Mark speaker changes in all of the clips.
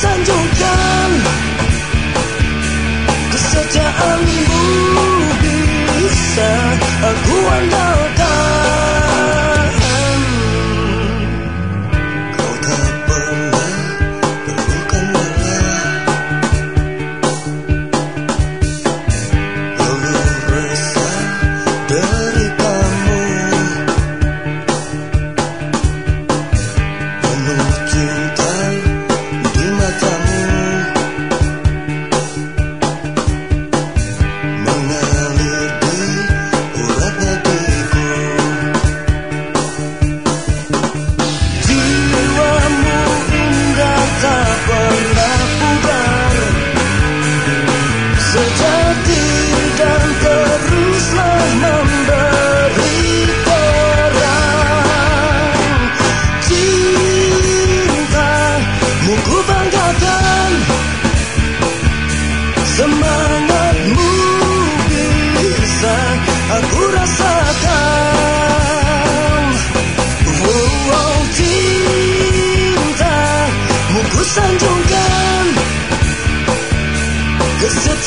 Speaker 1: 山中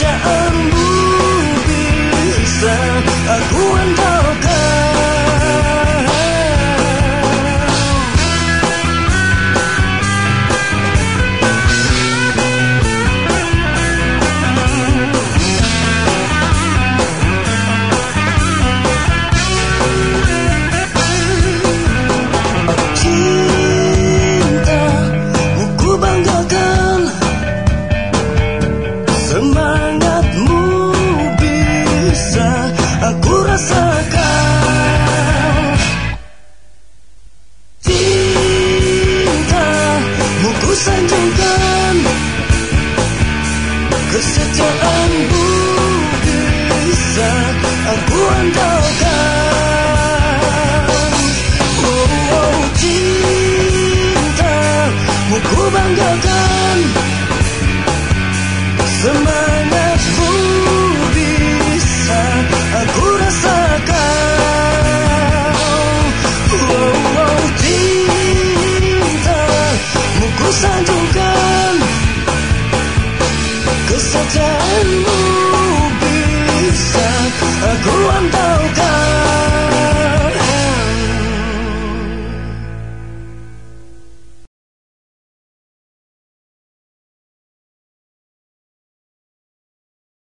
Speaker 1: Yeah. sanjungkan Kesetiaanmu bisa aku andalkan. Oh, oh cintamu ku banggakan